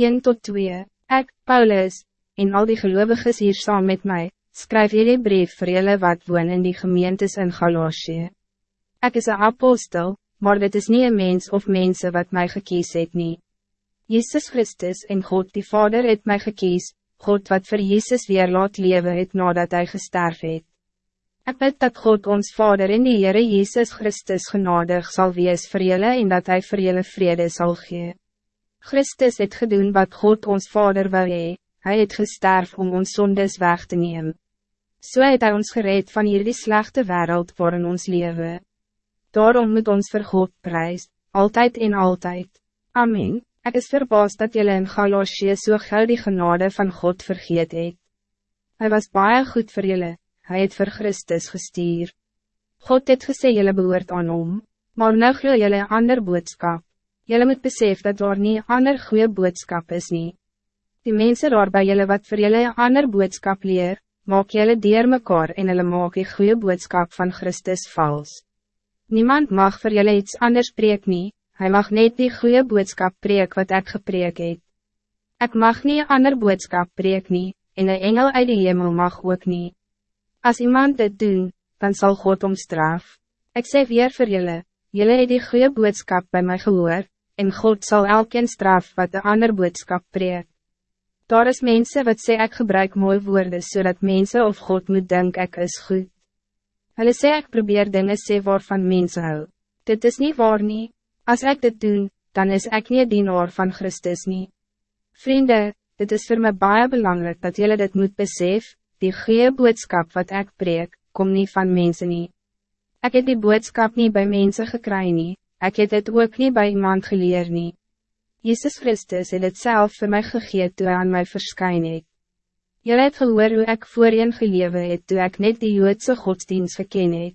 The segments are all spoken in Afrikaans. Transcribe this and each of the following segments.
1 tot 2 Ek, Paulus, en al die gelovigen hier saam met mij, skryf hierdie brief vir julle wat woon in die gemeentes in Galatië. Ek is een apostel, maar dit is niet een mens of mensen wat mij gekies het nie. Jezus Christus en God die Vader het mij gekies, God wat voor Jezus weer laat leven het nadat hij gesterf het. Ek bid dat God ons Vader in die Heere Jezus Christus genadig zal wees vir julle en dat hij vir julle vrede zal gee. Christus het gedoen wat God ons Vader wil hee, hy het gesterf om ons zondes weg te nemen. So het hy ons gereed van hierdie slechte wereld waarin ons leven. Daarom moet ons vir God prijs, altijd en altijd. Amen. Ik is verbaasd dat jullie in Galosje so gauw die genade van God vergeet het. Hij was baie goed voor jullie, hij het voor Christus gestuur. God het gesê jullie behoort aan om, maar nou glo jullie ander boodskap. Jullie moet besef dat daar nie ander goede boodskap is nie. Die mensen daar bij jullie wat voor jullie ander boodskap leer, maak jullie dier mekaar en hulle maak die goede boodskap van Christus vals. Niemand mag voor jullie iets anders preek nie, Hij mag niet die goede boodschap preek wat ik gepreek het. Ik mag niet ander boodschap preek nie, en een engel uit de hemel mag ook niet. Als iemand dit doen, dan zal God omstraf. Ik zeg weer voor jullie, jullie het die goede boodschap bij mij gehoor, en God zal elkeen straf wat de ander boodschap preek. Daar is mensen wat sê ik gebruik mooi woorden zodat mensen of God moet denken ik is goed. Hulle sê ek probeer dinge sê waarvan mensen hou. Dit is niet waar nie. Als ik dit doe, dan is ik niet dienaar van Christus niet. Vrienden, dit is voor mij baie belangrijk dat jullie dit moet besef, die goede boodschap wat ik preek, kom niet van mensen niet. Ik heb die boodschap niet bij mensen gekry nie, ik heb het ook niet bij iemand geleerd nie. Jezus Christus het het zelf voor mij gegeven toen hij aan mij verskyn het. Jullie het gehoor hoe ik voorheen gelewe het toen ik net die Joodse godsdienst geken het.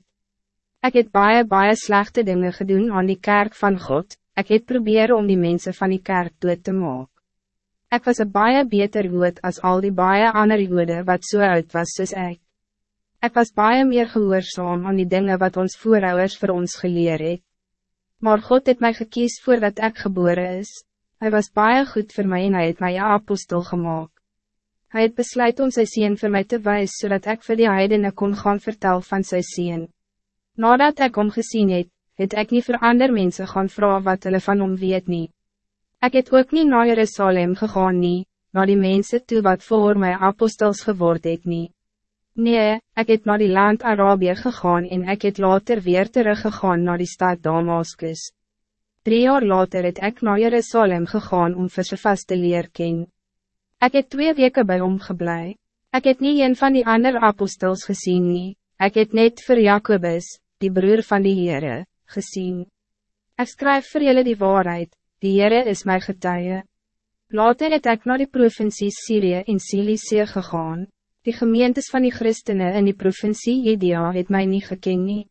Ik heb baie, baie slechte dingen gedaan aan die kerk van God. Ik heb probeer om die mensen van die kerk dood te maken. Ik was een baie beter woord als al die baie andere woorden wat zo so uit was soos ik. Ik was baie meer gehoorzaam aan die dingen wat ons voorouders voor ons geleerd het. Maar God heeft mij gekies voordat ik geboren is. Hij was baie goed voor mij en hij het mij apostel gemaakt. Hij het besluit om zijn zien voor mij te wijzen zodat ik voor die heidenen kon gaan vertellen van zijn zien. Nadat ik hom gezien het, het ek nie vir ander mense gaan vragen wat hulle van hom weet nie. Ek het ook niet naar Jerusalem gegaan nie, na die mense toe wat voor my apostels geword het nie. Nee, ik het naar die land Arabië gegaan en ik het later weer teruggegaan naar die stad Damascus. Drie jaar later het ik naar Jerusalem gegaan om vir sy vast te leer ken. Ek het twee weken bij hom geblei. Ek het nie een van die andere apostels gezien nie, ek het net voor Jacobus, die broer van die Heere, gezien. Ik schrijf voor jullie die waarheid, die Heere is mijn getuie. Later het ek naar die provincie Syrië in Cilicie gegaan. Die gemeentes van die christenen in die provincie Judea het mij niet geken nie.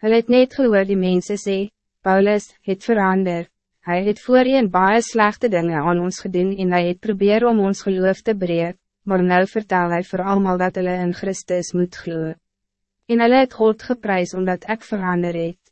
Hulle het net gehoor die mensen sê, Paulus het verander, hij het voor een baie slechte dingen aan ons gedoen en hij het probeer om ons geloof te breek, maar nou vertel hij voor allemaal dat hulle in Christus moet geloven en hulle het God geprys omdat ik verander het.